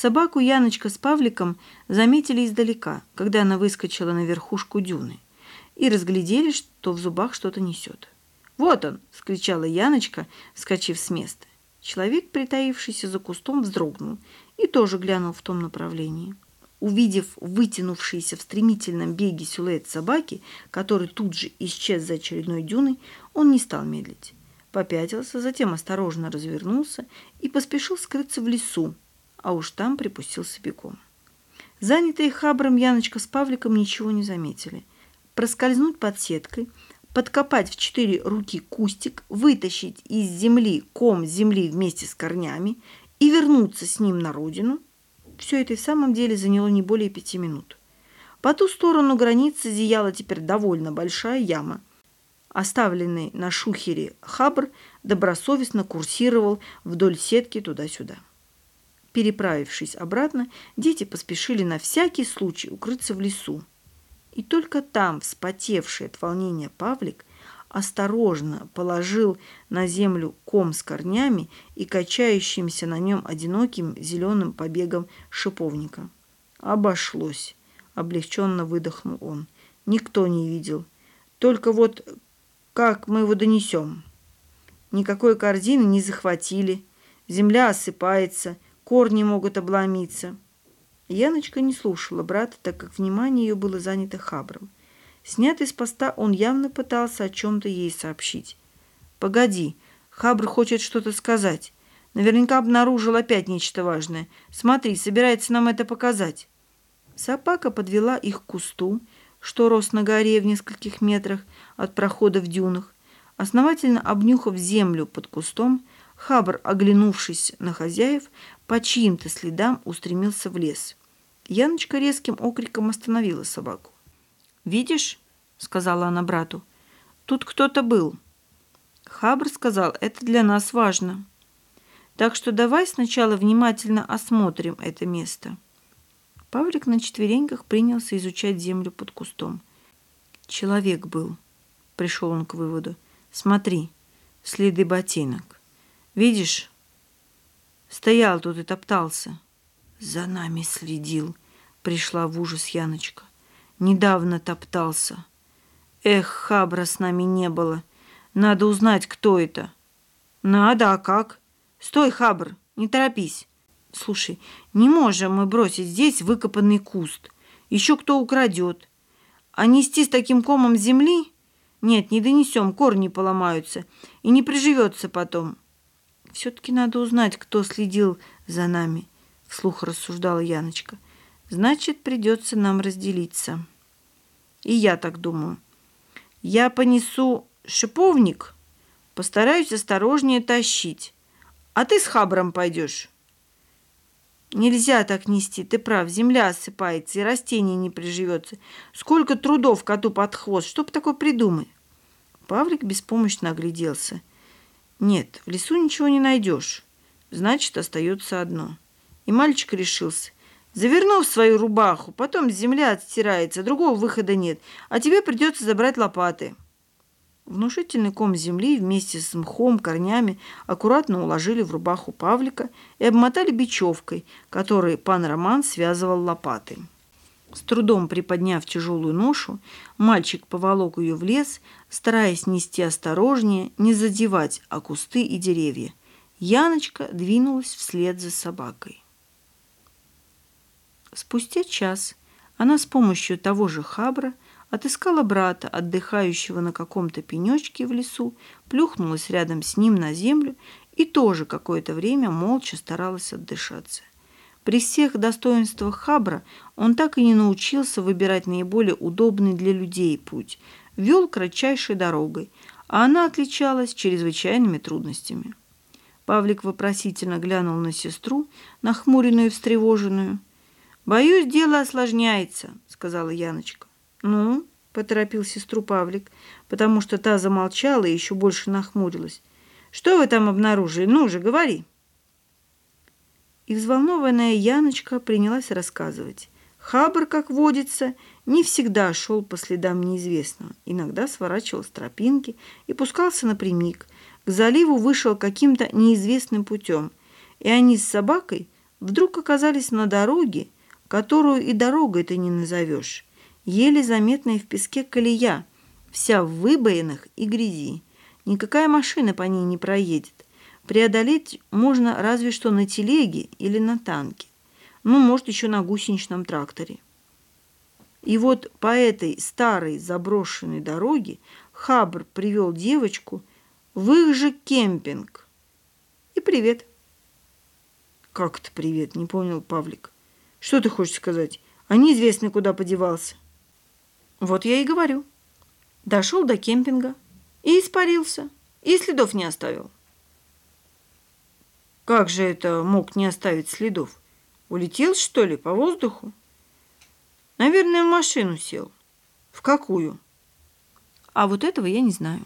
Собаку Яночка с Павликом заметили издалека, когда она выскочила на верхушку дюны, и разглядели, что в зубах что-то несет. «Вот он!» — скричала Яночка, вскочив с места. Человек, притаившийся за кустом, вздрогнул и тоже глянул в том направлении. Увидев вытянувшийся в стремительном беге силуэт собаки, который тут же исчез за очередной дюной, он не стал медлить. Попятился, затем осторожно развернулся и поспешил скрыться в лесу, а уж там припустился бегом. Занятые хабром Яночка с Павликом ничего не заметили. Проскользнуть под сеткой, подкопать в четыре руки кустик, вытащить из земли ком земли вместе с корнями и вернуться с ним на родину – все это и в самом деле заняло не более пяти минут. По ту сторону границы зияла теперь довольно большая яма. Оставленный на шухере хабр добросовестно курсировал вдоль сетки туда-сюда. Переправившись обратно, дети поспешили на всякий случай укрыться в лесу. И только там, вспотевший от волнения Павлик, осторожно положил на землю ком с корнями и качающимся на нем одиноким зеленым побегом шиповника. «Обошлось», — облегченно выдохнул он. «Никто не видел. Только вот как мы его донесем?» Никакой корзины не захватили. Земля осыпается, корни могут обломиться. Яночка не слушала брата, так как внимание ее было занято хабром. Снятый с поста, он явно пытался о чем-то ей сообщить. «Погоди, Хабр хочет что-то сказать. Наверняка обнаружил опять нечто важное. Смотри, собирается нам это показать». Собака подвела их к кусту, что рос на горе в нескольких метрах от прохода в дюнах. Основательно обнюхав землю под кустом, Хабр, оглянувшись на хозяев, по чьим-то следам устремился в лес. Яночка резким окриком остановила собаку. «Видишь?» — сказала она брату. «Тут кто-то был». Хабр сказал, это для нас важно. Так что давай сначала внимательно осмотрим это место. Павлик на четвереньках принялся изучать землю под кустом. Человек был, пришел он к выводу. Смотри, следы ботинок. Видишь? Стоял тут и топтался. За нами следил, пришла в ужас Яночка. Недавно топтался. Эх, хабра с нами не было. Надо узнать, кто это. Надо, а как? Стой, хабр, не торопись. Слушай, не можем мы бросить здесь выкопанный куст. Еще кто украдет. А нести с таким комом земли? Нет, не донесем, корни поломаются. И не приживется потом. Все-таки надо узнать, кто следил за нами, вслух рассуждала Яночка. Значит, придется нам разделиться. И я так думаю. Я понесу шиповник, постараюсь осторожнее тащить. А ты с хабром пойдешь. Нельзя так нести, ты прав, земля осыпается и растение не приживется. Сколько трудов коту под хвост, что бы такое придумать? Павлик беспомощно огляделся. Нет, в лесу ничего не найдешь. Значит, остается одно. И мальчик решился. Завернув свою рубаху, потом земля отстирается, другого выхода нет, а тебе придется забрать лопаты. Внушительный ком земли вместе с мхом, корнями аккуратно уложили в рубаху Павлика и обмотали бечевкой, которой пан Роман связывал лопатой. С трудом приподняв тяжелую ношу, мальчик поволок ее в лес, стараясь нести осторожнее, не задевать о кусты и деревья. Яночка двинулась вслед за собакой. Спустя час она с помощью того же хабра отыскала брата, отдыхающего на каком-то пенечке в лесу, плюхнулась рядом с ним на землю и тоже какое-то время молча старалась отдышаться. При всех достоинствах хабра он так и не научился выбирать наиболее удобный для людей путь, вел кратчайшей дорогой, а она отличалась чрезвычайными трудностями. Павлик вопросительно глянул на сестру, нахмуренную и встревоженную – «Боюсь, дело осложняется», — сказала Яночка. «Ну?» — поторопил сестру Павлик, потому что та замолчала и еще больше нахмурилась. «Что вы там обнаружили? Ну же, говори!» И взволнованная Яночка принялась рассказывать. Хабр, как водится, не всегда шел по следам неизвестного. Иногда сворачивал с тропинки и пускался напрямик. К заливу вышел каким-то неизвестным путем. И они с собакой вдруг оказались на дороге, которую и дорогой ты не назовешь. Еле заметная в песке колея, вся в выбоинах и грязи. Никакая машина по ней не проедет. Преодолеть можно разве что на телеге или на танке. Ну, может, еще на гусеничном тракторе. И вот по этой старой заброшенной дороге Хабр привел девочку в их же кемпинг. И привет. Как это привет? Не понял Павлик. Что ты хочешь сказать? А неизвестно, куда подевался. Вот я и говорю. Дошел до кемпинга и испарился, и следов не оставил. Как же это мог не оставить следов? Улетел, что ли, по воздуху? Наверное, в машину сел. В какую? А вот этого я не знаю.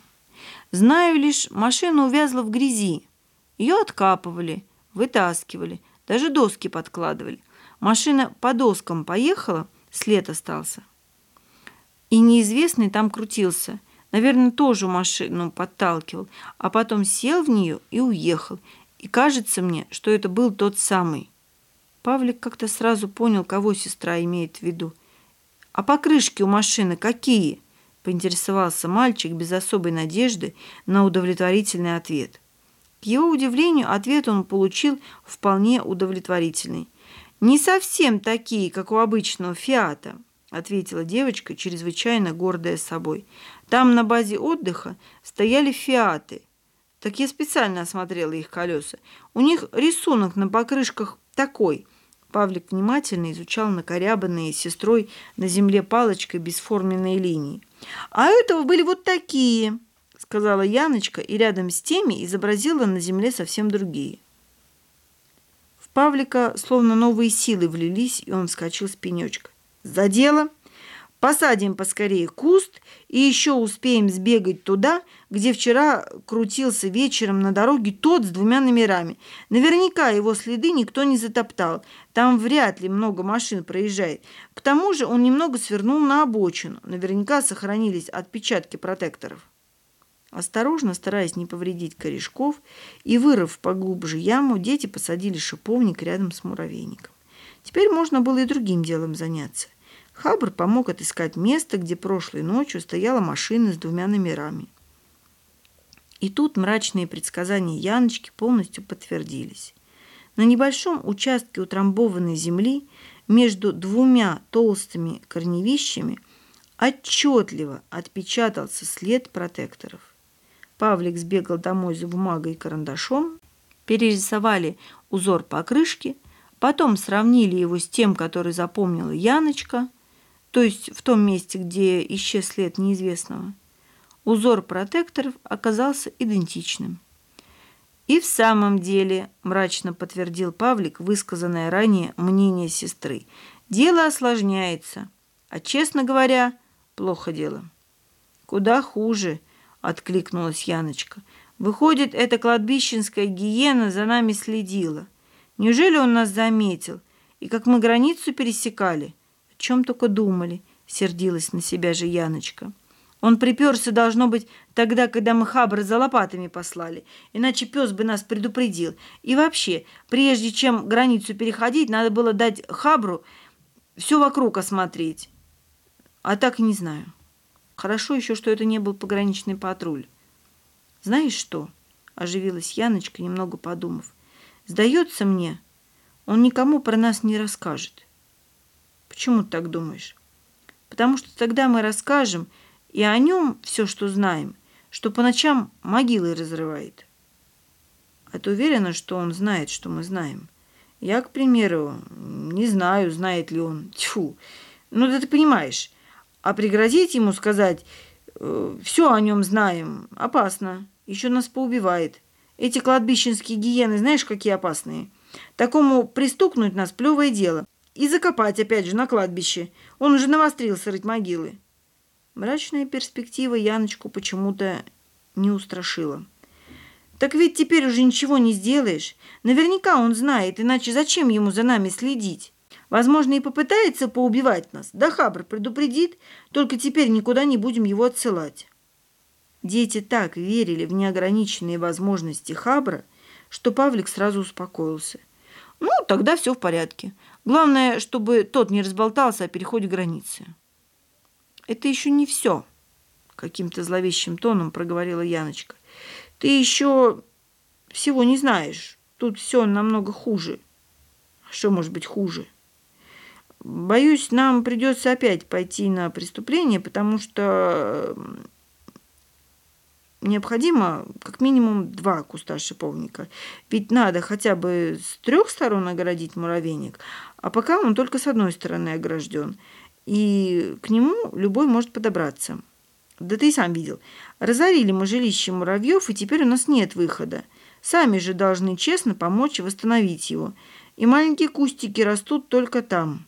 Знаю лишь, машина увязла в грязи. Ее откапывали, вытаскивали, даже доски подкладывали. Машина по доскам поехала, след остался. И неизвестный там крутился. Наверное, тоже машину подталкивал, а потом сел в нее и уехал. И кажется мне, что это был тот самый. Павлик как-то сразу понял, кого сестра имеет в виду. «А покрышки у машины какие?» – поинтересовался мальчик без особой надежды на удовлетворительный ответ. К его удивлению, ответ он получил вполне удовлетворительный. «Не совсем такие, как у обычного «Фиата», – ответила девочка, чрезвычайно гордая собой. «Там на базе отдыха стояли «Фиаты», так я специально осмотрела их колеса. У них рисунок на покрышках такой. Павлик внимательно изучал накорябанные сестрой на земле палочкой бесформенные линии. «А у этого были вот такие», — сказала Яночка, и рядом с теми изобразила на земле совсем другие. В Павлика словно новые силы влились, и он вскочил с пенечка. «За дело!» Посадим поскорее куст и еще успеем сбегать туда, где вчера крутился вечером на дороге тот с двумя номерами. Наверняка его следы никто не затоптал. Там вряд ли много машин проезжает. К тому же он немного свернул на обочину. Наверняка сохранились отпечатки протекторов. Осторожно, стараясь не повредить корешков и вырыв поглубже яму, дети посадили шиповник рядом с муравейником. Теперь можно было и другим делом заняться. Хабр помог отыскать место, где прошлой ночью стояла машина с двумя номерами. И тут мрачные предсказания Яночки полностью подтвердились. На небольшом участке утрамбованной земли между двумя толстыми корневищами отчетливо отпечатался след протекторов. Павлик сбегал домой за бумагой и карандашом, перерисовали узор покрышки, потом сравнили его с тем, который запомнила Яночка – то есть в том месте, где исчез след неизвестного, узор протекторов оказался идентичным. И в самом деле, мрачно подтвердил Павлик высказанное ранее мнение сестры, дело осложняется, а, честно говоря, плохо дело. Куда хуже, откликнулась Яночка. Выходит, эта кладбищенская гиена за нами следила. Неужели он нас заметил? И как мы границу пересекали – о чем только думали, сердилась на себя же Яночка. Он приперся, должно быть, тогда, когда мы Хабра за лопатами послали. Иначе пес бы нас предупредил. И вообще, прежде чем границу переходить, надо было дать Хабру все вокруг осмотреть. А так не знаю. Хорошо еще, что это не был пограничный патруль. Знаешь что? Оживилась Яночка, немного подумав. Сдается мне, он никому про нас не расскажет. Почему ты так думаешь? Потому что тогда мы расскажем и о нем все, что знаем, что по ночам могилы разрывает. А ты уверена, что он знает, что мы знаем? Я, к примеру, не знаю, знает ли он. Тьфу. Ну, да ты понимаешь. А пригрозить ему сказать э, «все о нем знаем» опасно. Еще нас поубивает. Эти кладбищенские гиены, знаешь, какие опасные? Такому пристукнуть нас плевое дело. И закопать опять же на кладбище. Он уже навострился рыть могилы. Мрачная перспектива Яночку почему-то не устрашила. Так ведь теперь уже ничего не сделаешь. Наверняка он знает, иначе зачем ему за нами следить? Возможно, и попытается поубивать нас. Да Хабр предупредит, только теперь никуда не будем его отсылать. Дети так верили в неограниченные возможности Хабра, что Павлик сразу успокоился – Ну, тогда все в порядке. Главное, чтобы тот не разболтался о переходе границы. Это еще не все, каким-то зловещим тоном проговорила Яночка. Ты еще всего не знаешь. Тут все намного хуже. Что может быть хуже? Боюсь, нам придется опять пойти на преступление, потому что необходимо как минимум два куста шиповника. Ведь надо хотя бы с трех сторон огородить муравейник, а пока он только с одной стороны огражден. И к нему любой может подобраться. Да ты и сам видел. Разорили мы жилище муравьев, и теперь у нас нет выхода. Сами же должны честно помочь восстановить его. И маленькие кустики растут только там.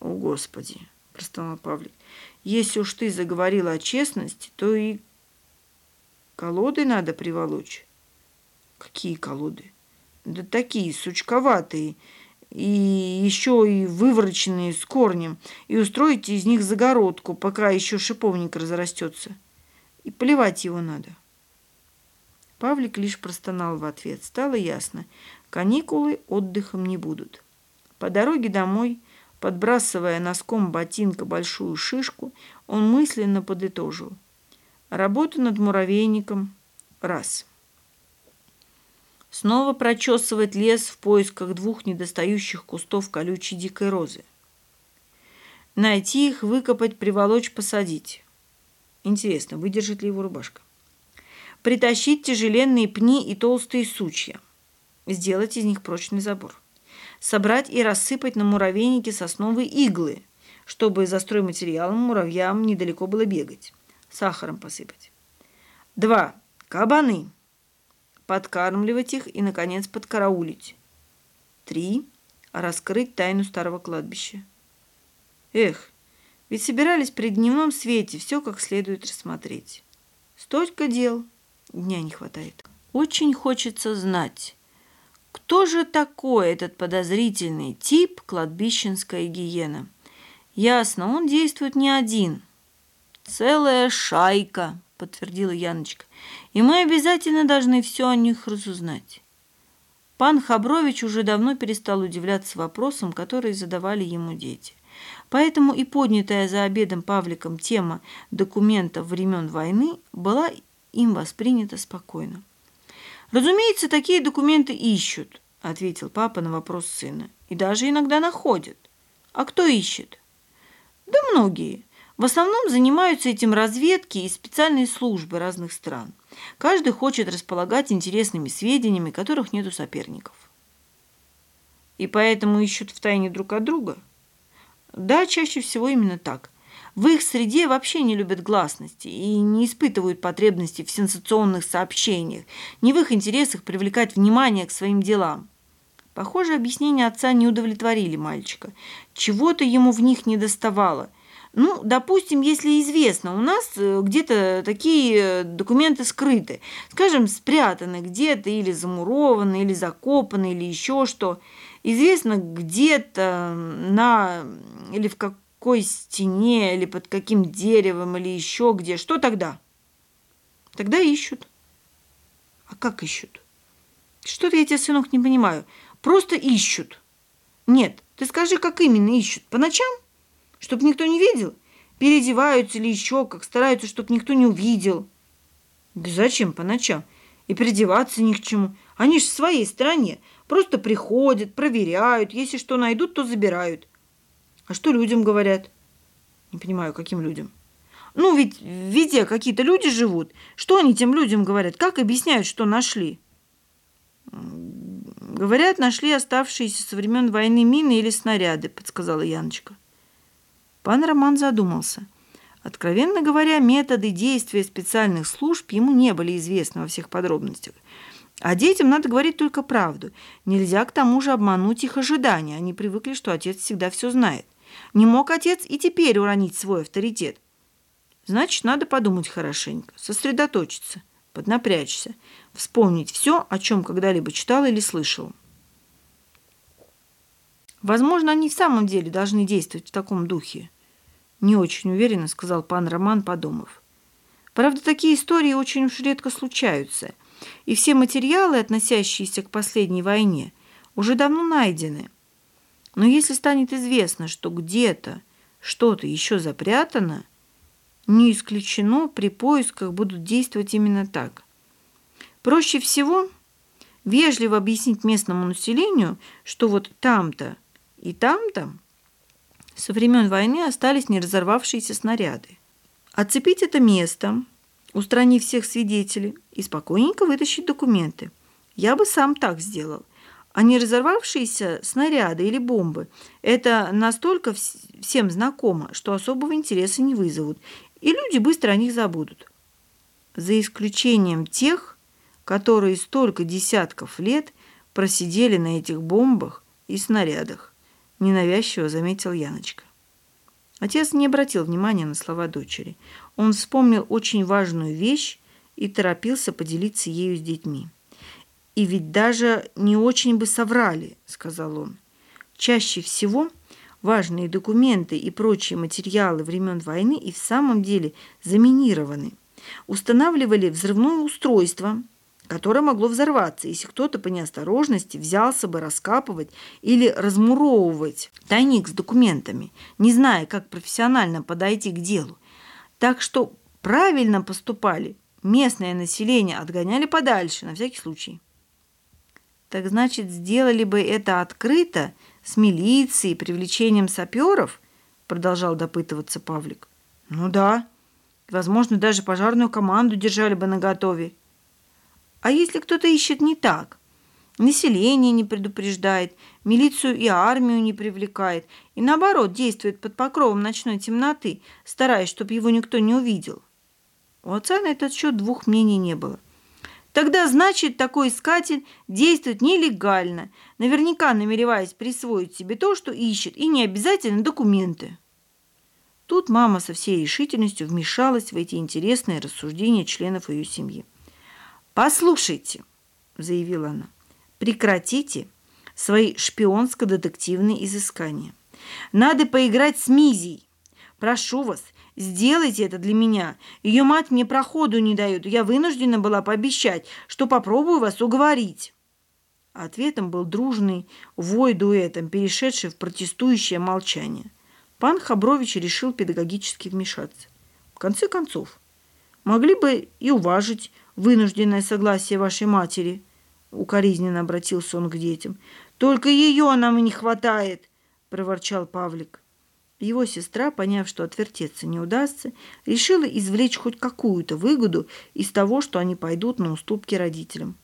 О, Господи, простонал Павлик. Если уж ты заговорила о честности, то и колоды надо приволочь. Какие колоды? Да такие, сучковатые, и еще и вывороченные с корнем, и устроить из них загородку, пока еще шиповник разрастется. И поливать его надо. Павлик лишь простонал в ответ. Стало ясно, каникулы отдыхом не будут. По дороге домой, подбрасывая носком ботинка большую шишку, он мысленно подытожил. Работа над муравейником – раз – Снова прочесывать лес в поисках двух недостающих кустов колючей дикой розы. Найти их, выкопать, приволочь, посадить. Интересно, выдержит ли его рубашка. Притащить тяжеленные пни и толстые сучья. Сделать из них прочный забор. Собрать и рассыпать на муравейнике сосновые иглы, чтобы за стройматериалом муравьям недалеко было бегать. Сахаром посыпать. Два. Кабаны подкармливать их и, наконец, подкараулить. Три. Раскрыть тайну старого кладбища. Эх, ведь собирались при дневном свете все как следует рассмотреть. Столько дел, дня не хватает. Очень хочется знать, кто же такой этот подозрительный тип кладбищенская гиена. Ясно, он действует не один. Целая шайка, подтвердила Яночка и мы обязательно должны все о них разузнать. Пан Хабрович уже давно перестал удивляться вопросам, которые задавали ему дети. Поэтому и поднятая за обедом Павликом тема документов времен войны была им воспринята спокойно. «Разумеется, такие документы ищут», – ответил папа на вопрос сына. «И даже иногда находят. А кто ищет?» «Да многие. В основном занимаются этим разведки и специальные службы разных стран. Каждый хочет располагать интересными сведениями, которых нет у соперников. И поэтому ищут в тайне друг от друга? Да, чаще всего именно так. В их среде вообще не любят гласности и не испытывают потребности в сенсационных сообщениях. Не в их интересах привлекать внимание к своим делам. Похоже, объяснения отца не удовлетворили мальчика. Чего-то ему в них не доставало. Ну, допустим, если известно, у нас э, где-то такие документы скрыты, скажем, спрятаны где-то или замурованы, или закопаны, или еще что. Известно где-то на или в какой стене, или под каким деревом, или еще где. Что тогда? Тогда ищут. А как ищут? Что-то я тебя, сынок, не понимаю. Просто ищут. Нет, ты скажи, как именно ищут? По ночам? Чтоб никто не видел? Переодеваются или еще как, стараются, чтоб никто не увидел. Да зачем по ночам? И переодеваться ни к чему. Они ж в своей стране. Просто приходят, проверяют. Если что найдут, то забирают. А что людям говорят? Не понимаю, каким людям? Ну, ведь везде какие-то люди живут. Что они тем людям говорят? Как объясняют, что нашли? Говорят, нашли оставшиеся со времен войны мины или снаряды, подсказала Яночка. Пан Роман задумался. Откровенно говоря, методы действия специальных служб ему не были известны во всех подробностях. А детям надо говорить только правду. Нельзя к тому же обмануть их ожидания. Они привыкли, что отец всегда все знает. Не мог отец и теперь уронить свой авторитет. Значит, надо подумать хорошенько, сосредоточиться, поднапрячься, вспомнить все, о чем когда-либо читал или слышал. Возможно, они в самом деле должны действовать в таком духе. Не очень уверенно сказал пан Роман, подумав. Правда, такие истории очень уж редко случаются, и все материалы, относящиеся к последней войне, уже давно найдены. Но если станет известно, что где-то что-то еще запрятано, не исключено, при поисках будут действовать именно так. Проще всего вежливо объяснить местному населению, что вот там-то и там-то со времен войны остались не разорвавшиеся снаряды. Оцепить это место, устранив всех свидетелей и спокойненько вытащить документы. Я бы сам так сделал. А не разорвавшиеся снаряды или бомбы – это настолько всем знакомо, что особого интереса не вызовут, и люди быстро о них забудут. За исключением тех, которые столько десятков лет просидели на этих бомбах и снарядах, ненавязчиво заметил Яночка. Отец не обратил внимания на слова дочери. Он вспомнил очень важную вещь и торопился поделиться ею с детьми. «И ведь даже не очень бы соврали», — сказал он. «Чаще всего важные документы и прочие материалы времен войны и в самом деле заминированы. Устанавливали взрывное устройство — которое могло взорваться, если кто-то по неосторожности взялся бы раскапывать или размуровывать тайник с документами, не зная, как профессионально подойти к делу. Так что правильно поступали, местное население отгоняли подальше, на всякий случай. Так значит, сделали бы это открыто, с милицией, привлечением саперов? Продолжал допытываться Павлик. Ну да. Возможно, даже пожарную команду держали бы наготове. А если кто-то ищет не так? Население не предупреждает, милицию и армию не привлекает, и наоборот действует под покровом ночной темноты, стараясь, чтобы его никто не увидел. У отца на этот счет двух мнений не было. Тогда, значит, такой искатель действует нелегально, наверняка намереваясь присвоить себе то, что ищет, и не обязательно документы. Тут мама со всей решительностью вмешалась в эти интересные рассуждения членов ее семьи. «Послушайте», — заявила она, — «прекратите свои шпионско-детективные изыскания. Надо поиграть с Мизей. Прошу вас, сделайте это для меня. Ее мать мне проходу не дает. Я вынуждена была пообещать, что попробую вас уговорить». Ответом был дружный вой дуэтом, перешедший в протестующее молчание. Пан Хабрович решил педагогически вмешаться. В конце концов, могли бы и уважить вынужденное согласие вашей матери», — укоризненно обратился он к детям. «Только ее нам и не хватает», — проворчал Павлик. Его сестра, поняв, что отвертеться не удастся, решила извлечь хоть какую-то выгоду из того, что они пойдут на уступки родителям.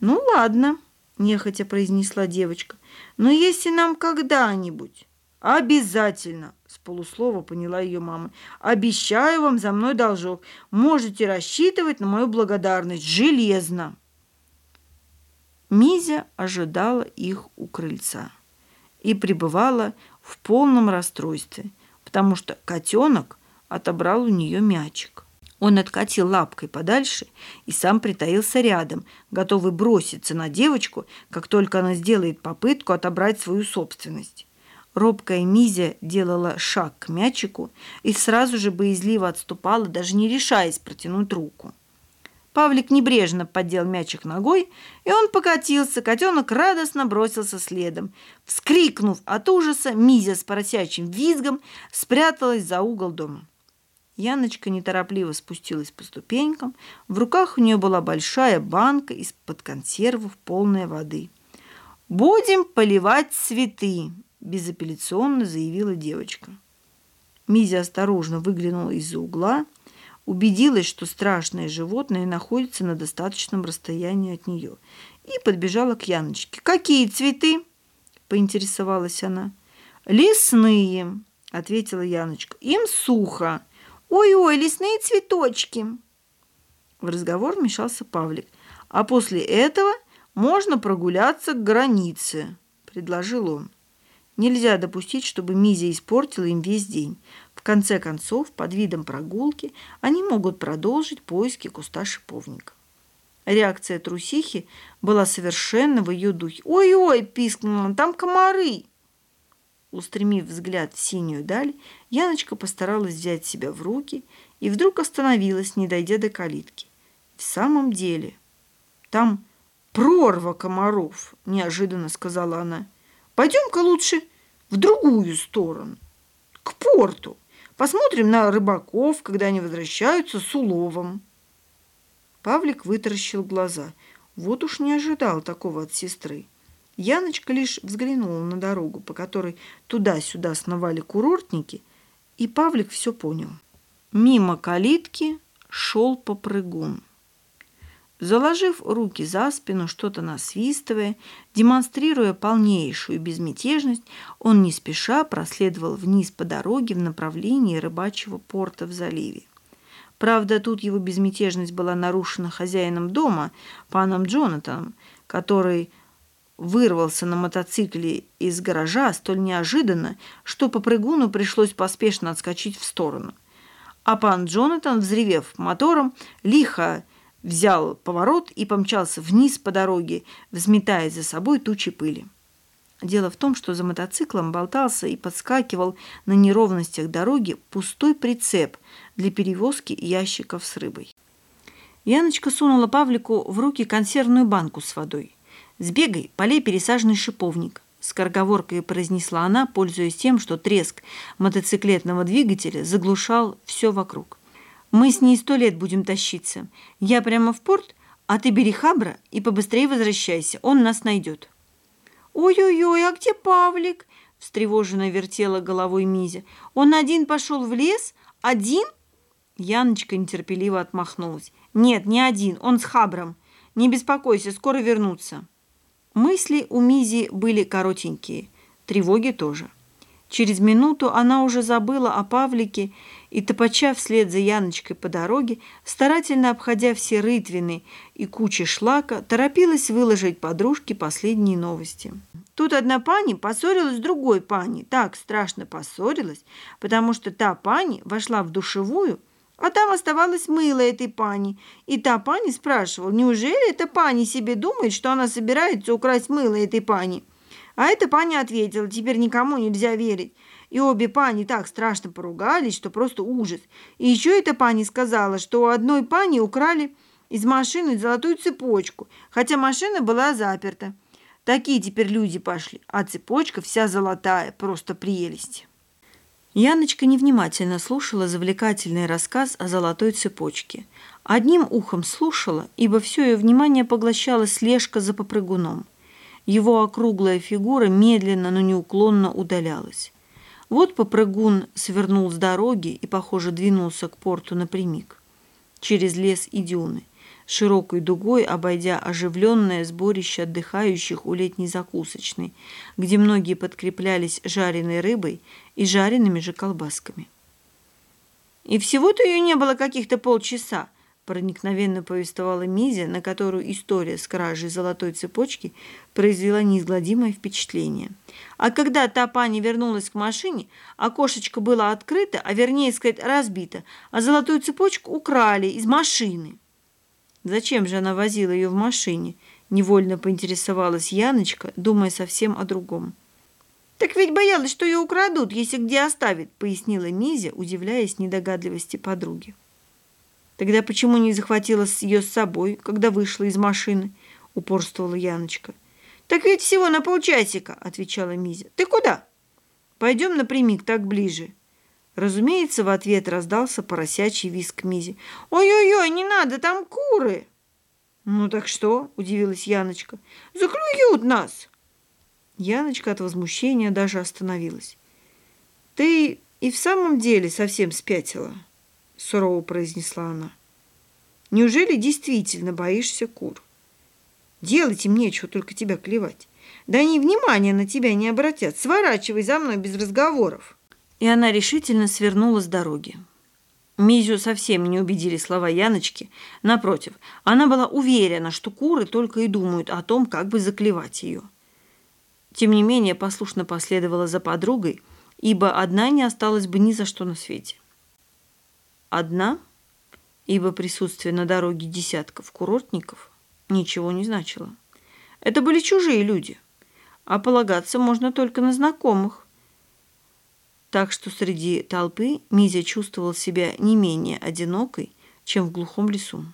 «Ну ладно», — нехотя произнесла девочка, — «но если нам когда-нибудь...» «Обязательно!» – с полуслова поняла ее мама. «Обещаю вам за мной должок. Можете рассчитывать на мою благодарность. Железно!» Мизя ожидала их у крыльца и пребывала в полном расстройстве, потому что котенок отобрал у нее мячик. Он откатил лапкой подальше и сам притаился рядом, готовый броситься на девочку, как только она сделает попытку отобрать свою собственность. Робкая Мизя делала шаг к мячику и сразу же боязливо отступала, даже не решаясь протянуть руку. Павлик небрежно поддел мячик ногой, и он покатился. Котенок радостно бросился следом. Вскрикнув от ужаса, Мизя с поросячьим визгом спряталась за угол дома. Яночка неторопливо спустилась по ступенькам. В руках у нее была большая банка из-под консервов, полная воды. «Будем поливать цветы», безапелляционно заявила девочка. Мизя осторожно выглянула из-за угла, убедилась, что страшное животное находится на достаточном расстоянии от нее, и подбежала к Яночке. «Какие цветы?» – поинтересовалась она. «Лесные», – ответила Яночка. «Им сухо. Ой-ой, лесные цветочки!» В разговор вмешался Павлик. «А после этого можно прогуляться к границе», – предложил он. Нельзя допустить, чтобы Мизя испортила им весь день. В конце концов, под видом прогулки, они могут продолжить поиски куста шиповника. Реакция трусихи была совершенно в ее духе. «Ой-ой!» – пискнула «там комары!» Устремив взгляд в синюю даль, Яночка постаралась взять себя в руки и вдруг остановилась, не дойдя до калитки. В самом деле, там прорва комаров», – неожиданно сказала она. «Пойдем-ка лучше в другую сторону, к порту. Посмотрим на рыбаков, когда они возвращаются с уловом». Павлик вытаращил глаза. Вот уж не ожидал такого от сестры. Яночка лишь взглянула на дорогу, по которой туда-сюда сновали курортники, и Павлик все понял. Мимо калитки шел попрыгун. Заложив руки за спину, что-то насвистывая, демонстрируя полнейшую безмятежность, он не спеша проследовал вниз по дороге в направлении рыбачьего порта в заливе. Правда, тут его безмятежность была нарушена хозяином дома, паном Джонатаном, который вырвался на мотоцикле из гаража столь неожиданно, что попрыгуну пришлось поспешно отскочить в сторону. А пан Джонатан, взревев мотором, лихо взял поворот и помчался вниз по дороге, взметая за собой тучи пыли. Дело в том, что за мотоциклом болтался и подскакивал на неровностях дороги пустой прицеп для перевозки ящиков с рыбой. Яночка сунула Павлику в руки консервную банку с водой. «Сбегай, полей пересаженный шиповник», – скороговоркой произнесла она, пользуясь тем, что треск мотоциклетного двигателя заглушал все вокруг. «Мы с ней сто лет будем тащиться. Я прямо в порт, а ты бери хабра и побыстрее возвращайся, он нас найдет». «Ой-ой-ой, а где Павлик?» – встревоженно вертела головой Мизя. «Он один пошел в лес? Один?» Яночка нетерпеливо отмахнулась. «Нет, не один, он с хабром. Не беспокойся, скоро вернутся». Мысли у Мизи были коротенькие, тревоги тоже. Через минуту она уже забыла о Павлике и, топача вслед за Яночкой по дороге, старательно обходя все рытвины и кучи шлака, торопилась выложить подружке последние новости. Тут одна пани поссорилась с другой пани, так страшно поссорилась, потому что та пани вошла в душевую, а там оставалось мыло этой пани. И та пани спрашивала, неужели эта пани себе думает, что она собирается украсть мыло этой пани? А эта пани ответила, теперь никому нельзя верить. И обе пани так страшно поругались, что просто ужас. И еще эта пани сказала, что у одной пани украли из машины золотую цепочку, хотя машина была заперта. Такие теперь люди пошли, а цепочка вся золотая, просто прелесть. Яночка невнимательно слушала завлекательный рассказ о золотой цепочке. Одним ухом слушала, ибо все ее внимание поглощала слежка за попрыгуном. Его округлая фигура медленно, но неуклонно удалялась. Вот попрыгун свернул с дороги и, похоже, двинулся к порту напрямик. Через лес и дюны широкой дугой обойдя оживленное сборище отдыхающих у летней закусочной, где многие подкреплялись жареной рыбой и жареными же колбасками. «И всего-то ее не было каких-то полчаса», проникновенно повествовала Мизя, на которую история с кражей золотой цепочки произвела неизгладимое впечатление. А когда та пани вернулась к машине, окошечко было открыто, а вернее сказать разбито, а золотую цепочку украли из машины. Зачем же она возила ее в машине? Невольно поинтересовалась Яночка, думая совсем о другом. «Так ведь боялась, что ее украдут, если где оставят», пояснила Мизя, удивляясь недогадливости подруги. «Тогда почему не захватила ее с собой, когда вышла из машины?» упорствовала Яночка. «Так ведь всего на полчасика», отвечала Мизя. «Ты куда?» «Пойдем напрямик, так ближе». Разумеется, в ответ раздался поросячий виск Мизи. «Ой-ой-ой, не надо, там куры!» «Ну так что?» – удивилась Яночка. «Заклюют нас!» Яночка от возмущения даже остановилась. «Ты и в самом деле совсем спятила?» – сурово произнесла она. «Неужели действительно боишься кур? Делать им нечего, только тебя клевать. Да они внимания на тебя не обратят. Сворачивай за мной без разговоров!» и она решительно свернула с дороги. Мизю совсем не убедили слова Яночки. Напротив, она была уверена, что куры только и думают о том, как бы заклевать ее. Тем не менее, послушно последовала за подругой, ибо одна не осталась бы ни за что на свете. Одна, ибо присутствие на дороге десятков курортников ничего не значило. Это были чужие люди, а полагаться можно только на знакомых, так что среди толпы Мизя чувствовал себя не менее одинокой, чем в глухом лесу.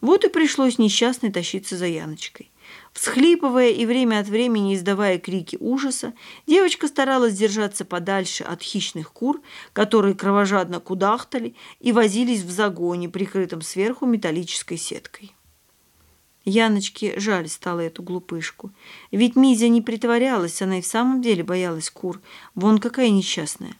Вот и пришлось несчастной тащиться за Яночкой. Всхлипывая и время от времени издавая крики ужаса, девочка старалась держаться подальше от хищных кур, которые кровожадно кудахтали и возились в загоне, прикрытом сверху металлической сеткой. Яночке жаль стало эту глупышку. Ведь Мизя не притворялась, она и в самом деле боялась кур. Вон какая несчастная.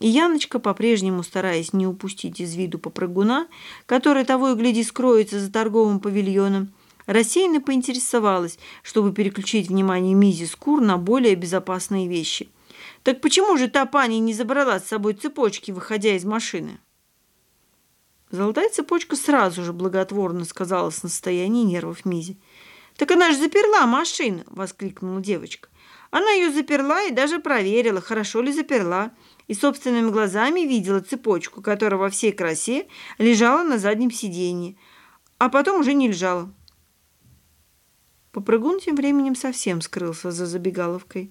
И Яночка, по-прежнему стараясь не упустить из виду попрыгуна, который того и гляди скроется за торговым павильоном, рассеянно поинтересовалась, чтобы переключить внимание миссис Кур на более безопасные вещи. «Так почему же та пани не забрала с собой цепочки, выходя из машины?» Золотая цепочка сразу же благотворно сказалась на состоянии нервов Мизи. «Так она же заперла машину!» – воскликнула девочка. Она ее заперла и даже проверила, хорошо ли заперла, и собственными глазами видела цепочку, которая во всей красе лежала на заднем сиденье, а потом уже не лежала. Попрыгун тем временем совсем скрылся за забегаловкой.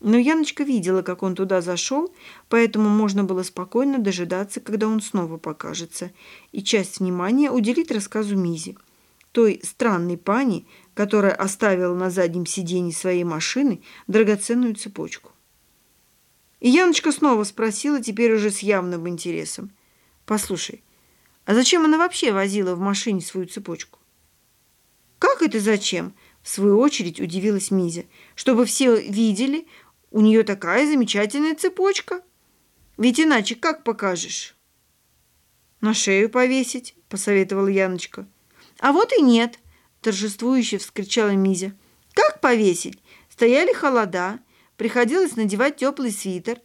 Но Яночка видела, как он туда зашел, поэтому можно было спокойно дожидаться, когда он снова покажется, и часть внимания уделить рассказу Мизи, той странной пани, которая оставила на заднем сиденье своей машины драгоценную цепочку. И Яночка снова спросила, теперь уже с явным интересом. «Послушай, а зачем она вообще возила в машине свою цепочку?» «Как это зачем?» В свою очередь удивилась Мизя. «Чтобы все видели, у нее такая замечательная цепочка. Ведь иначе как покажешь?» «На шею повесить», — посоветовала Яночка. «А вот и нет», — торжествующе вскричала Мизя. «Как повесить? Стояли холода, приходилось надевать теплый свитер.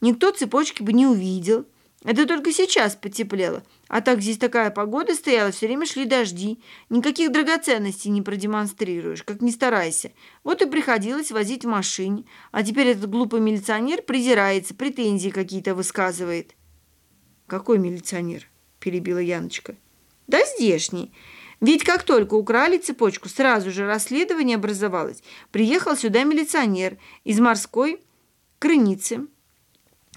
Никто цепочки бы не увидел. Это только сейчас потеплело. А так здесь такая погода стояла, все время шли дожди. Никаких драгоценностей не продемонстрируешь, как ни старайся. Вот и приходилось возить в машине. А теперь этот глупый милиционер презирается, претензии какие-то высказывает. «Какой милиционер?» – перебила Яночка. «Да здешний. Ведь как только украли цепочку, сразу же расследование образовалось. Приехал сюда милиционер из морской крыницы.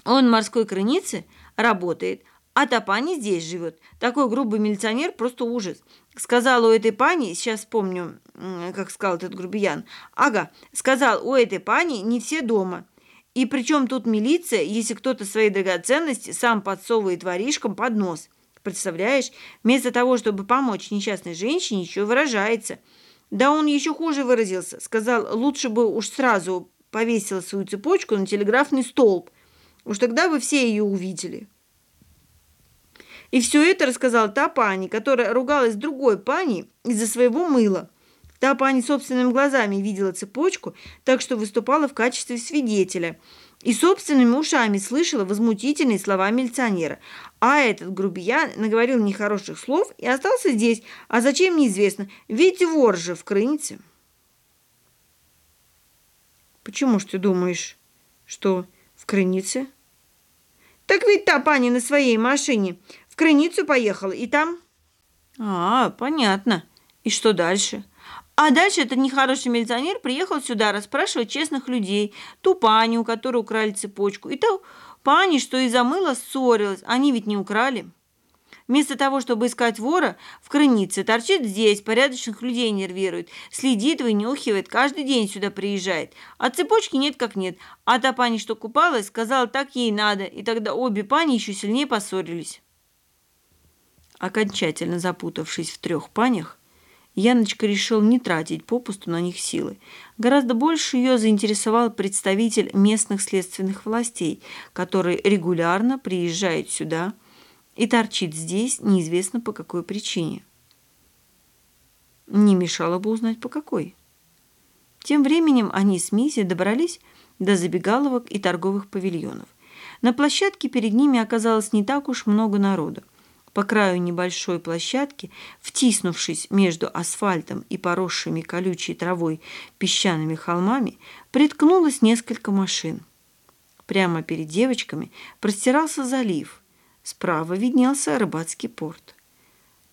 Он морской крынице работает, а та пани здесь живет. Такой грубый милиционер просто ужас. Сказал у этой пани, сейчас помню, как сказал этот грубиян. Ага, сказал, у этой пани не все дома. И причем тут милиция, если кто-то свои драгоценности сам подсовывает воришкам под нос. Представляешь, вместо того, чтобы помочь несчастной женщине, еще выражается. Да он еще хуже выразился. Сказал, лучше бы уж сразу повесила свою цепочку на телеграфный столб. Уж тогда бы все ее увидели. И все это рассказала та пани, которая ругалась другой пани из-за своего мыла. Та пани собственными глазами видела цепочку, так что выступала в качестве свидетеля. И собственными ушами слышала возмутительные слова милиционера. А этот грубиян наговорил нехороших слов и остался здесь. А зачем, неизвестно. Ведь вор же в крынице. Почему ж ты думаешь, что в крынице? Так ведь та пани на своей машине Крыницу поехала, и там...» «А, понятно. И что дальше?» А дальше этот нехороший милиционер приехал сюда расспрашивать честных людей, ту паню, у которой украли цепочку, и ту пани, что из-за мыла ссорилась. Они ведь не украли. Вместо того, чтобы искать вора в крынице, торчит здесь, порядочных людей нервирует, следит, вынюхивает, каждый день сюда приезжает. А цепочки нет как нет. А та пани, что купалась, сказала, так ей надо, и тогда обе пани еще сильнее поссорились. Окончательно запутавшись в трех панях, Яночка решил не тратить попусту на них силы. Гораздо больше ее заинтересовал представитель местных следственных властей, который регулярно приезжает сюда и торчит здесь неизвестно по какой причине. Не мешало бы узнать, по какой. Тем временем они с Мизи добрались до забегаловок и торговых павильонов. На площадке перед ними оказалось не так уж много народа. По краю небольшой площадки, втиснувшись между асфальтом и поросшими колючей травой песчаными холмами, приткнулось несколько машин. Прямо перед девочками простирался залив. Справа виднелся рыбацкий порт.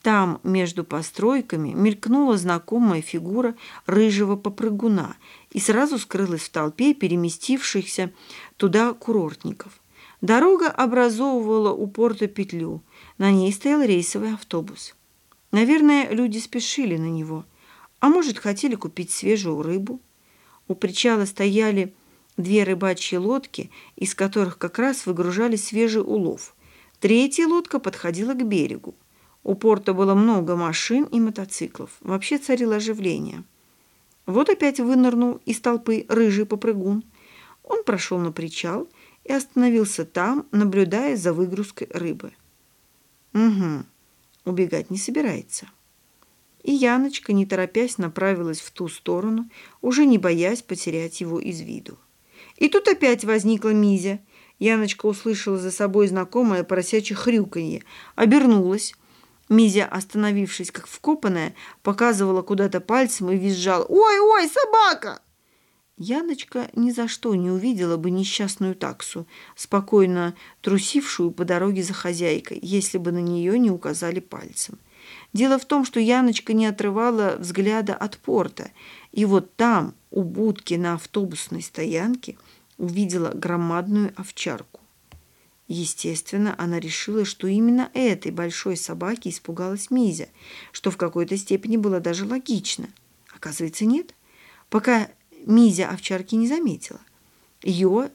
Там, между постройками, мелькнула знакомая фигура рыжего попрыгуна и сразу скрылась в толпе переместившихся туда курортников. Дорога образовывала у порта петлю – на ней стоял рейсовый автобус. Наверное, люди спешили на него, а может, хотели купить свежую рыбу. У причала стояли две рыбачьи лодки, из которых как раз выгружали свежий улов. Третья лодка подходила к берегу. У порта было много машин и мотоциклов. Вообще царило оживление. Вот опять вынырнул из толпы рыжий попрыгун. Он прошел на причал и остановился там, наблюдая за выгрузкой рыбы. Угу, убегать не собирается. И Яночка, не торопясь, направилась в ту сторону, уже не боясь потерять его из виду. И тут опять возникла Мизя. Яночка услышала за собой знакомое поросячье хрюканье, обернулась. Мизя, остановившись как вкопанная, показывала куда-то пальцем и визжала. «Ой, ой, собака!» Яночка ни за что не увидела бы несчастную таксу, спокойно трусившую по дороге за хозяйкой, если бы на нее не указали пальцем. Дело в том, что Яночка не отрывала взгляда от порта, и вот там, у будки на автобусной стоянке, увидела громадную овчарку. Естественно, она решила, что именно этой большой собаки испугалась Мизя, что в какой-то степени было даже логично. Оказывается, нет. Пока Мизя овчарки не заметила. Ее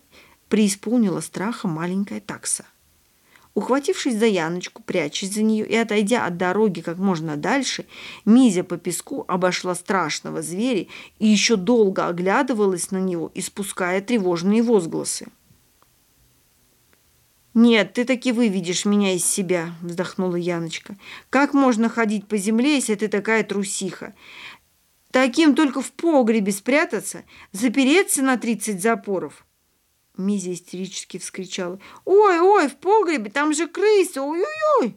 преисполнила страха маленькая такса. Ухватившись за Яночку, прячась за нее и отойдя от дороги как можно дальше, Мизя по песку обошла страшного зверя и еще долго оглядывалась на него, испуская тревожные возгласы. «Нет, ты таки выведешь меня из себя», — вздохнула Яночка. «Как можно ходить по земле, если ты такая трусиха? Таким только в погребе спрятаться, запереться на тридцать запоров». Мизя истерически вскричала. «Ой, ой, в погребе, там же крысы, ой-ой-ой!»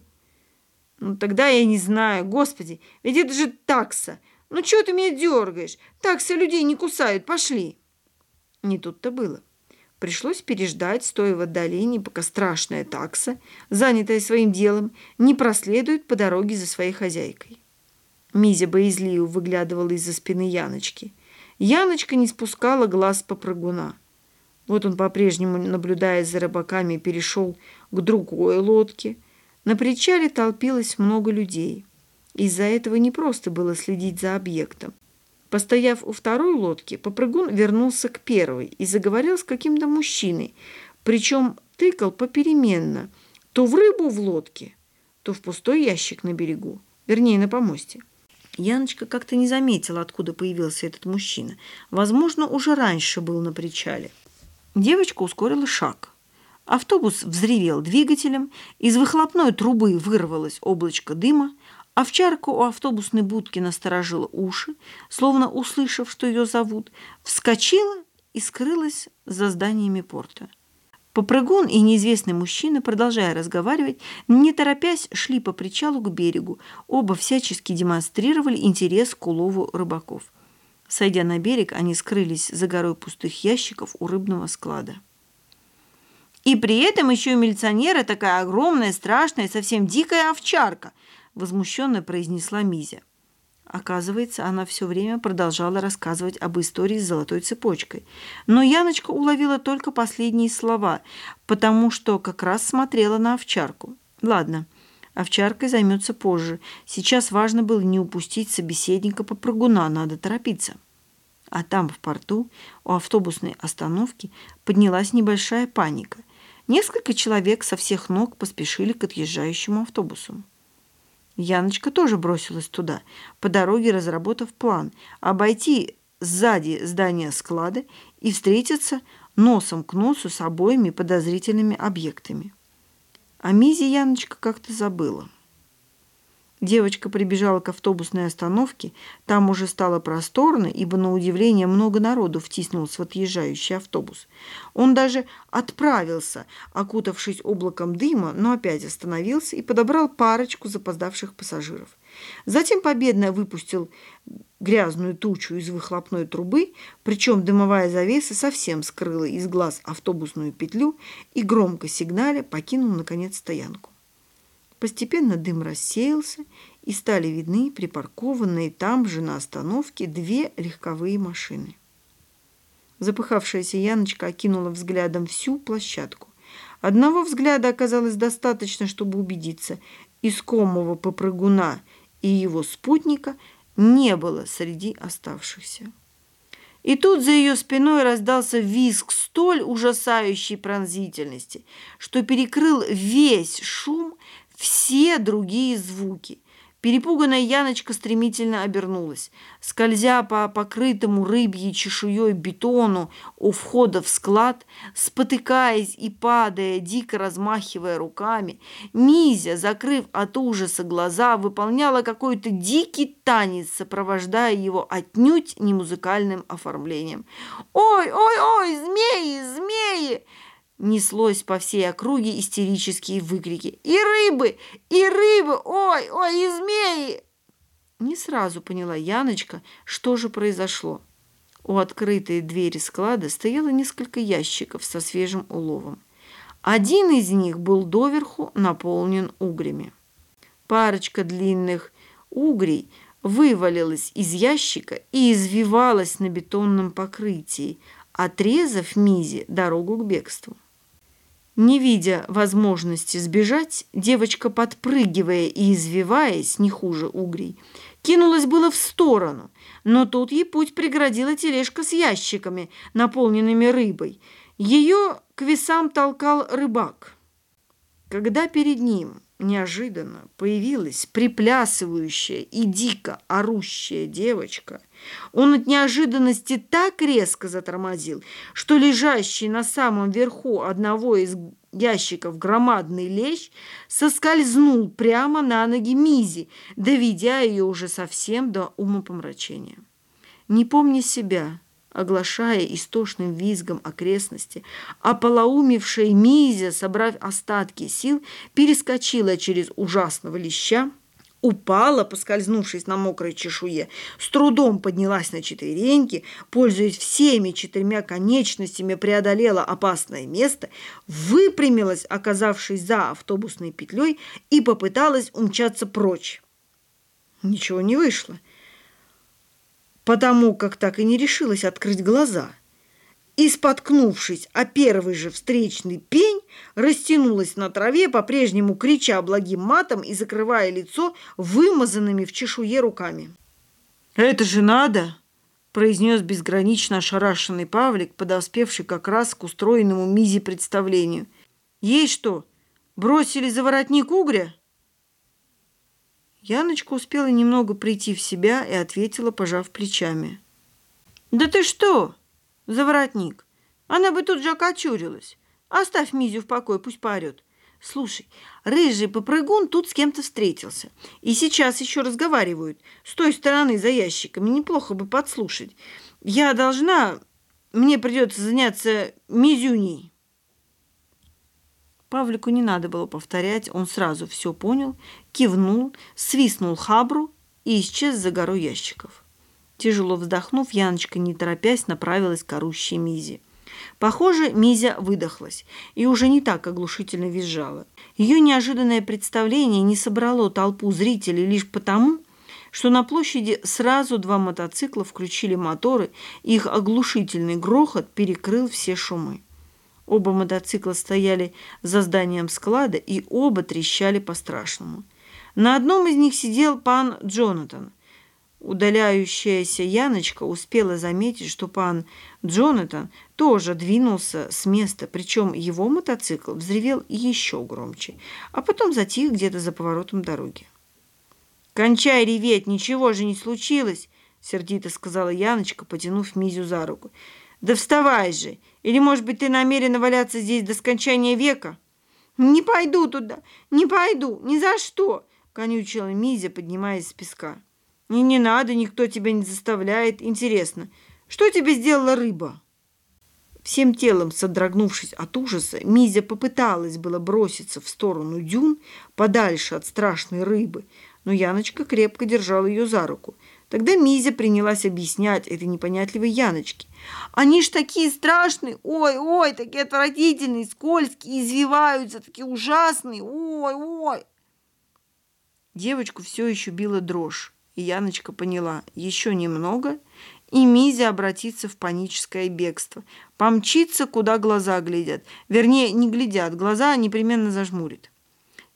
«Ну, тогда я не знаю, господи, ведь это же такса! Ну, чего ты меня дергаешь? Таксы людей не кусают, пошли!» Не тут-то было. Пришлось переждать, стоя в отдалении, пока страшная такса, занятая своим делом, не проследует по дороге за своей хозяйкой. Мизя боязливо выглядывала из-за спины Яночки. Яночка не спускала глаз по прыгуна. Вот он, по-прежнему, наблюдая за рыбаками, перешел к другой лодке. На причале толпилось много людей. Из-за этого не просто было следить за объектом. Постояв у второй лодки, попрыгун вернулся к первой и заговорил с каким-то мужчиной, причем тыкал попеременно, то в рыбу в лодке, то в пустой ящик на берегу, вернее, на помосте. Яночка как-то не заметила, откуда появился этот мужчина. Возможно, уже раньше был на причале. Девочка ускорила шаг. Автобус взревел двигателем, из выхлопной трубы вырвалось облачко дыма, овчарка у автобусной будки насторожила уши, словно услышав, что ее зовут, вскочила и скрылась за зданиями порта. Попрыгун и неизвестный мужчина, продолжая разговаривать, не торопясь, шли по причалу к берегу. Оба всячески демонстрировали интерес к улову рыбаков. Сойдя на берег, они скрылись за горой пустых ящиков у рыбного склада. «И при этом еще и милиционера такая огромная, страшная, совсем дикая овчарка!» возмущенно произнесла Мизя. Оказывается, она все время продолжала рассказывать об истории с золотой цепочкой. Но Яночка уловила только последние слова, потому что как раз смотрела на овчарку. «Ладно, Овчаркой займется позже. Сейчас важно было не упустить собеседника по прыгуна, надо торопиться. А там, в порту, у автобусной остановки поднялась небольшая паника. Несколько человек со всех ног поспешили к отъезжающему автобусу. Яночка тоже бросилась туда, по дороге разработав план обойти сзади здание склада и встретиться носом к носу с обоими подозрительными объектами. О Мизе Яночка как-то забыла. Девочка прибежала к автобусной остановке. Там уже стало просторно, ибо, на удивление, много народу втиснулось в отъезжающий автобус. Он даже отправился, окутавшись облаком дыма, но опять остановился и подобрал парочку запоздавших пассажиров. Затем победно выпустил грязную тучу из выхлопной трубы, причем дымовая завеса совсем скрыла из глаз автобусную петлю и громко сигналя покинул, наконец, стоянку. Постепенно дым рассеялся, и стали видны припаркованные там же на остановке две легковые машины. Запыхавшаяся Яночка окинула взглядом всю площадку. Одного взгляда оказалось достаточно, чтобы убедиться. Искомого попрыгуна и его спутника не было среди оставшихся. И тут за ее спиной раздался визг столь ужасающей пронзительности, что перекрыл весь шум, все другие звуки. Перепуганная Яночка стремительно обернулась. Скользя по покрытому рыбьей чешуей бетону у входа в склад, спотыкаясь и падая, дико размахивая руками, Мизя, закрыв от ужаса глаза, выполняла какой-то дикий танец, сопровождая его отнюдь не музыкальным оформлением. «Ой, ой, ой, змеи, змеи!» Неслось по всей округе истерические выкрики. «И рыбы! И рыбы! Ой, ой, и змеи!» Не сразу поняла Яночка, что же произошло. У открытой двери склада стояло несколько ящиков со свежим уловом. Один из них был доверху наполнен угрями. Парочка длинных угрей вывалилась из ящика и извивалась на бетонном покрытии, отрезав Мизе дорогу к бегству. Не видя возможности сбежать, девочка, подпрыгивая и извиваясь, не хуже угрей, кинулась было в сторону, но тут ей путь преградила тележка с ящиками, наполненными рыбой. Ее к весам толкал рыбак. Когда перед ним неожиданно появилась приплясывающая и дико орущая девочка. Он от неожиданности так резко затормозил, что лежащий на самом верху одного из ящиков громадный лещ соскользнул прямо на ноги Мизи, доведя ее уже совсем до умопомрачения. Не помня себя, оглашая истошным визгом окрестности, а полоумевшая Мизя, собрав остатки сил, перескочила через ужасного леща, упала, поскользнувшись на мокрой чешуе, с трудом поднялась на четвереньки, пользуясь всеми четырьмя конечностями, преодолела опасное место, выпрямилась, оказавшись за автобусной петлей, и попыталась умчаться прочь. Ничего не вышло потому как так и не решилась открыть глаза. И, споткнувшись о первый же встречный пень, растянулась на траве, по-прежнему крича благим матом и закрывая лицо вымазанными в чешуе руками. «Это же надо!» – произнес безгранично ошарашенный Павлик, подоспевший как раз к устроенному Мизе представлению. «Ей что, бросили за воротник угря?» Яночка успела немного прийти в себя и ответила, пожав плечами. «Да ты что, заворотник? Она бы тут же окочурилась. Оставь Мизю в покое, пусть поорет. Слушай, рыжий попрыгун тут с кем-то встретился. И сейчас еще разговаривают. С той стороны за ящиками. Неплохо бы подслушать. Я должна... Мне придется заняться Мизюней». Павлику не надо было повторять, он сразу все понял, кивнул, свистнул хабру и исчез за горой ящиков. Тяжело вздохнув, Яночка, не торопясь, направилась к орущей Мизе. Похоже, Мизя выдохлась и уже не так оглушительно визжала. Ее неожиданное представление не собрало толпу зрителей лишь потому, что на площади сразу два мотоцикла включили моторы, их оглушительный грохот перекрыл все шумы. Оба мотоцикла стояли за зданием склада, и оба трещали по-страшному. На одном из них сидел пан Джонатан. Удаляющаяся Яночка успела заметить, что пан Джонатан тоже двинулся с места, причем его мотоцикл взревел еще громче, а потом затих где-то за поворотом дороги. «Кончай реветь, ничего же не случилось!» — сердито сказала Яночка, потянув Мизю за руку. «Да вставай же! Или, может быть, ты намерена валяться здесь до скончания века?» «Не пойду туда! Не пойду! Ни за что!» — конючила Мизя, поднимаясь с песка. «И не надо, никто тебя не заставляет. Интересно, что тебе сделала рыба?» Всем телом содрогнувшись от ужаса, Мизя попыталась было броситься в сторону дюн, подальше от страшной рыбы, но Яночка крепко держала ее за руку — Тогда Мизя принялась объяснять этой непонятливой Яночке. «Они ж такие страшные! Ой, ой, такие отвратительные, скользкие, извиваются, такие ужасные! Ой, ой!» Девочку все еще била дрожь, и Яночка поняла, еще немного, и Мизя обратится в паническое бегство, помчится, куда глаза глядят. Вернее, не глядят, глаза непременно зажмурит.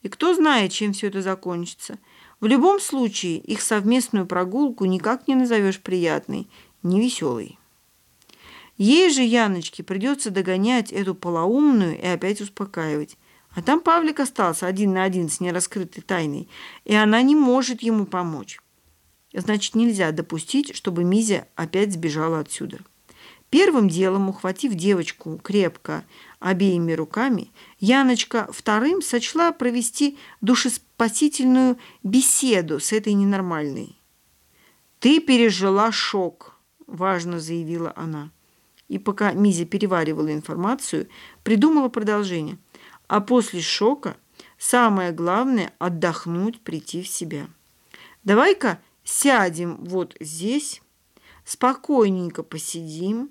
И кто знает, чем все это закончится – В любом случае, их совместную прогулку никак не назовешь приятной, не веселой. Ей же, Яночке, придется догонять эту полоумную и опять успокаивать. А там Павлик остался один на один с нераскрытой тайной, и она не может ему помочь. Значит, нельзя допустить, чтобы Мизя опять сбежала отсюда. Первым делом, ухватив девочку крепко обеими руками, Яночка вторым сочла провести душеспасительную беседу с этой ненормальной. «Ты пережила шок», – важно заявила она. И пока Мизя переваривала информацию, придумала продолжение. А после шока самое главное – отдохнуть, прийти в себя. «Давай-ка сядем вот здесь, спокойненько посидим,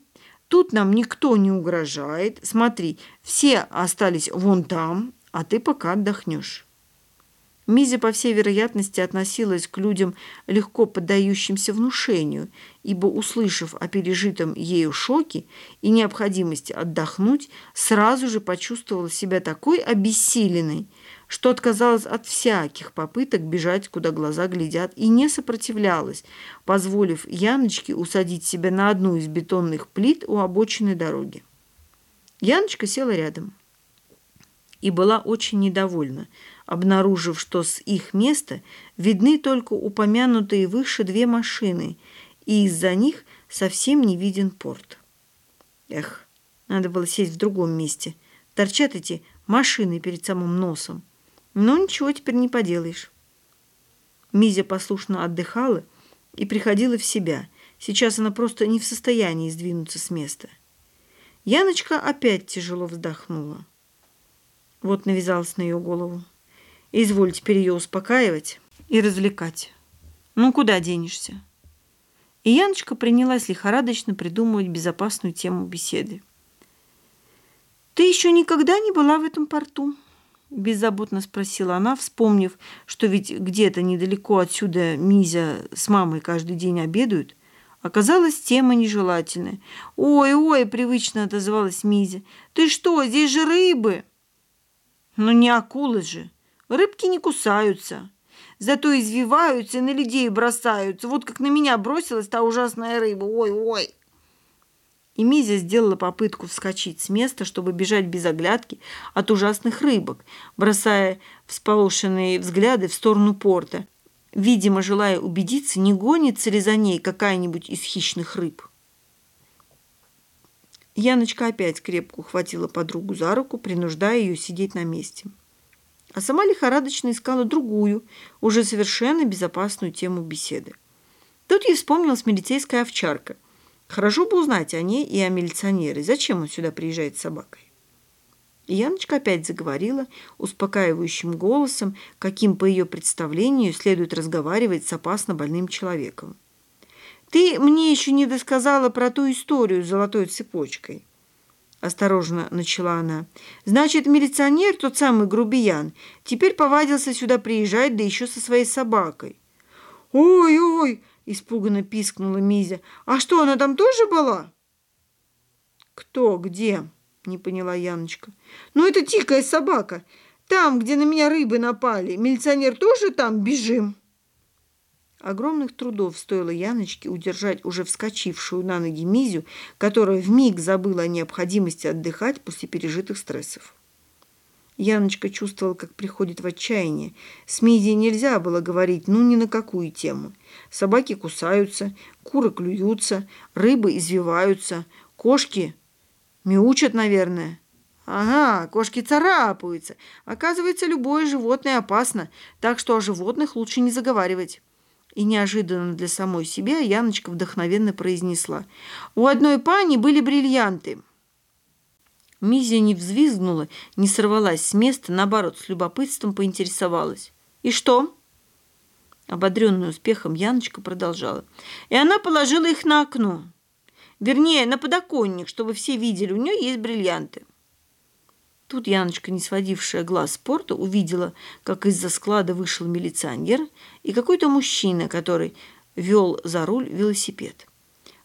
Тут нам никто не угрожает. Смотри, все остались вон там, а ты пока отдохнешь. Мизя, по всей вероятности, относилась к людям, легко поддающимся внушению, ибо, услышав о пережитом ею шоке и необходимости отдохнуть, сразу же почувствовала себя такой обессиленной, что отказалась от всяких попыток бежать, куда глаза глядят, и не сопротивлялась, позволив Яночке усадить себя на одну из бетонных плит у обочины дороги. Яночка села рядом и была очень недовольна, обнаружив, что с их места видны только упомянутые выше две машины, и из-за них совсем не виден порт. Эх, надо было сесть в другом месте. Торчат эти машины перед самым носом. Но ничего теперь не поделаешь. Мизя послушно отдыхала и приходила в себя. Сейчас она просто не в состоянии сдвинуться с места. Яночка опять тяжело вздохнула. Вот навязалась на ее голову. Изволь теперь ее успокаивать и развлекать. Ну, куда денешься? И Яночка принялась лихорадочно придумывать безопасную тему беседы. «Ты еще никогда не была в этом порту?» Беззаботно спросила она, вспомнив, что ведь где-то недалеко отсюда Мизя с мамой каждый день обедают. Оказалась тема нежелательная. «Ой, ой!» – привычно отозвалась Мизя. «Ты что, здесь же рыбы!» «Ну не акулы же! Рыбки не кусаются!» Зато извиваются и на людей бросаются. Вот как на меня бросилась та ужасная рыба. Ой-ой!» И Мизя сделала попытку вскочить с места, чтобы бежать без оглядки от ужасных рыбок, бросая всполошенные взгляды в сторону порта, видимо, желая убедиться, не гонится ли за ней какая-нибудь из хищных рыб. Яночка опять крепко ухватила подругу за руку, принуждая ее сидеть на месте. А сама лихорадочно искала другую, уже совершенно безопасную тему беседы. Тут ей вспомнилась милицейская овчарка – Хорошо бы узнать о ней и о милиционере. Зачем он сюда приезжает с собакой? И Яночка опять заговорила успокаивающим голосом, каким по ее представлению следует разговаривать с опасно больным человеком. «Ты мне еще не досказала про ту историю с золотой цепочкой». Осторожно начала она. «Значит, милиционер, тот самый грубиян, теперь повадился сюда приезжать, да еще со своей собакой». «Ой-ой!» Испуганно пискнула Мизя. «А что, она там тоже была?» «Кто? Где?» – не поняла Яночка. «Ну, это дикая собака. Там, где на меня рыбы напали. Милиционер тоже там? Бежим!» Огромных трудов стоило Яночке удержать уже вскочившую на ноги Мизю, которая вмиг забыла о необходимости отдыхать после пережитых стрессов. Яночка чувствовала, как приходит в отчаяние. С Мидией нельзя было говорить ну ни на какую тему. Собаки кусаются, куры клюются, рыбы извиваются, кошки мяучат, наверное. Ага, кошки царапаются. Оказывается, любое животное опасно, так что о животных лучше не заговаривать. И неожиданно для самой себя Яночка вдохновенно произнесла. У одной пани были бриллианты. Мизя не взвизгнула, не сорвалась с места, наоборот, с любопытством поинтересовалась. «И что?» Ободренная успехом Яночка продолжала. «И она положила их на окно. Вернее, на подоконник, чтобы все видели, у нее есть бриллианты». Тут Яночка, не сводившая глаз с порта, увидела, как из-за склада вышел милиционер и какой-то мужчина, который вел за руль велосипед.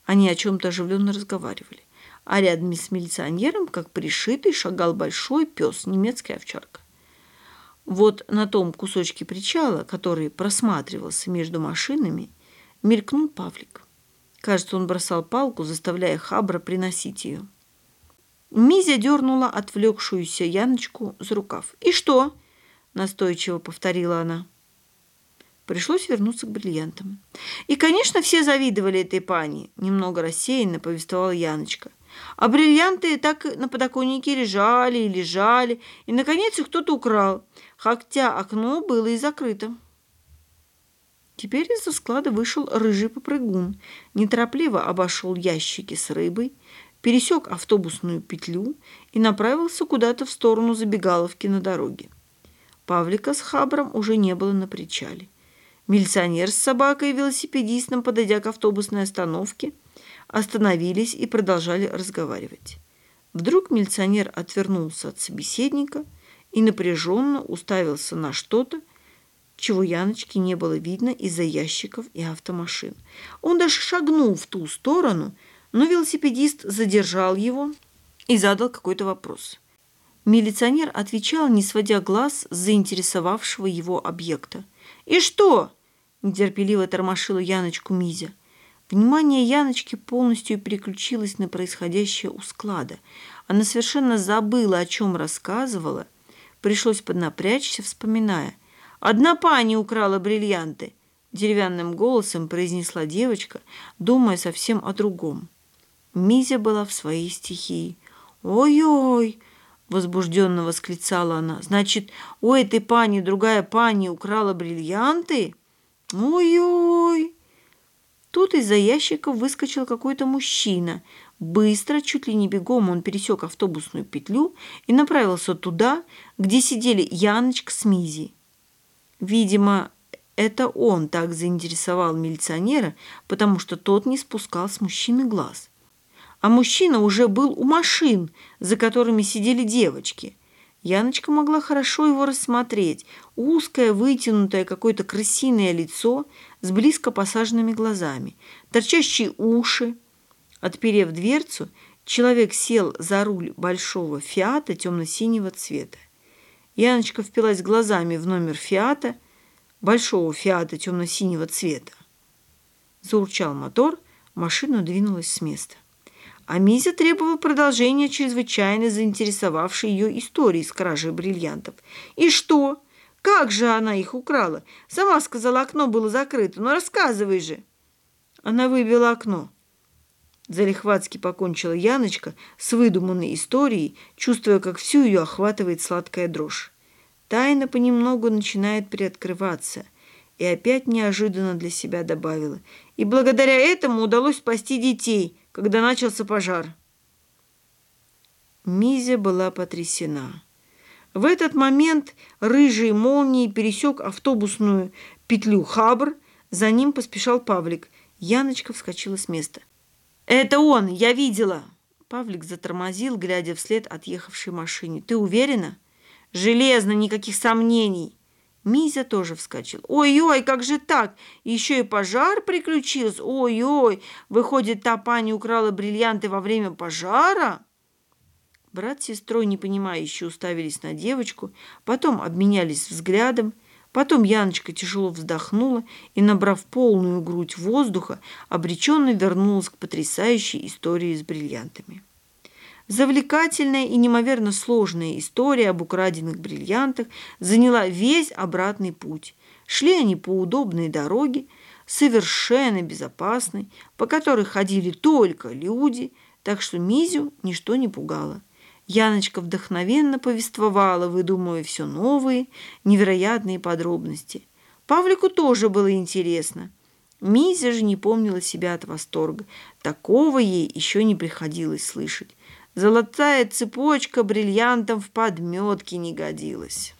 Они о чем-то оживленно разговаривали а рядом с милиционером, как пришитый, шагал большой пес, немецкая овчарка. Вот на том кусочке причала, который просматривался между машинами, мелькнул Павлик. Кажется, он бросал палку, заставляя Хабра приносить ее. Мизя дернула отвлекшуюся Яночку за рукав. «И что?» – настойчиво повторила она. Пришлось вернуться к бриллиантам. И, конечно, все завидовали этой пани, немного рассеянно повествовала Яночка. А бриллианты так на подоконнике лежали и лежали, и, наконец, их кто-то украл, хотя окно было и закрыто. Теперь из-за склада вышел рыжий попрыгун, неторопливо обошел ящики с рыбой, пересек автобусную петлю и направился куда-то в сторону забегаловки на дороге. Павлика с Хабром уже не было на причале. Милиционер с собакой и велосипедистом, подойдя к автобусной остановке, остановились и продолжали разговаривать. Вдруг милиционер отвернулся от собеседника и напряженно уставился на что-то, чего Яночки не было видно из-за ящиков и автомашин. Он даже шагнул в ту сторону, но велосипедист задержал его и задал какой-то вопрос. Милиционер отвечал, не сводя глаз с заинтересовавшего его объекта. «И что?» – нетерпеливо тормошила Яночку Мизя. Внимание Яночки полностью переключилось на происходящее у склада. Она совершенно забыла, о чем рассказывала. Пришлось поднапрячься, вспоминая. «Одна пани украла бриллианты!» Деревянным голосом произнесла девочка, думая совсем о другом. Мизя была в своей стихии. «Ой-ой!» – возбужденно восклицала она. «Значит, у этой пани другая пани украла бриллианты? Ой-ой!» Тут из-за ящика выскочил какой-то мужчина. Быстро, чуть ли не бегом, он пересек автобусную петлю и направился туда, где сидели Яночка с Мизей. Видимо, это он так заинтересовал милиционера, потому что тот не спускал с мужчины глаз а мужчина уже был у машин, за которыми сидели девочки. Яночка могла хорошо его рассмотреть. Узкое, вытянутое, какое-то крысиное лицо с близко посаженными глазами, торчащие уши. Отперев дверцу, человек сел за руль большого «Фиата» темно-синего цвета. Яночка впилась глазами в номер «Фиата», большого «Фиата» темно-синего цвета. Заурчал мотор, машина двинулась с места. А Мизя требовала продолжения чрезвычайно заинтересовавшей ее истории с кражей бриллиантов. «И что? Как же она их украла? Сама сказала, окно было закрыто. Ну, рассказывай же!» Она выбила окно. Залихватски покончила Яночка с выдуманной историей, чувствуя, как всю ее охватывает сладкая дрожь. Тайна понемногу начинает приоткрываться. И опять неожиданно для себя добавила. И благодаря этому удалось спасти детей – когда начался пожар. Мизя была потрясена. В этот момент рыжий молнией пересек автобусную петлю Хабр, за ним поспешал Павлик. Яночка вскочила с места. «Это он! Я видела!» Павлик затормозил, глядя вслед отъехавшей машине. «Ты уверена?» «Железно, никаких сомнений!» Мизя тоже вскочил. «Ой-ой, как же так? Еще и пожар приключился? Ой-ой, выходит, та пани украла бриллианты во время пожара?» Брат с сестрой, непонимающе, уставились на девочку, потом обменялись взглядом, потом Яночка тяжело вздохнула и, набрав полную грудь воздуха, обреченно вернулась к потрясающей истории с бриллиантами. Завлекательная и неимоверно сложная история об украденных бриллиантах заняла весь обратный путь. Шли они по удобной дороге, совершенно безопасной, по которой ходили только люди, так что Мизю ничто не пугало. Яночка вдохновенно повествовала, выдумывая все новые, невероятные подробности. Павлику тоже было интересно. Мизя же не помнила себя от восторга. Такого ей еще не приходилось слышать. Золотая цепочка бриллиантом в подметке не годилась.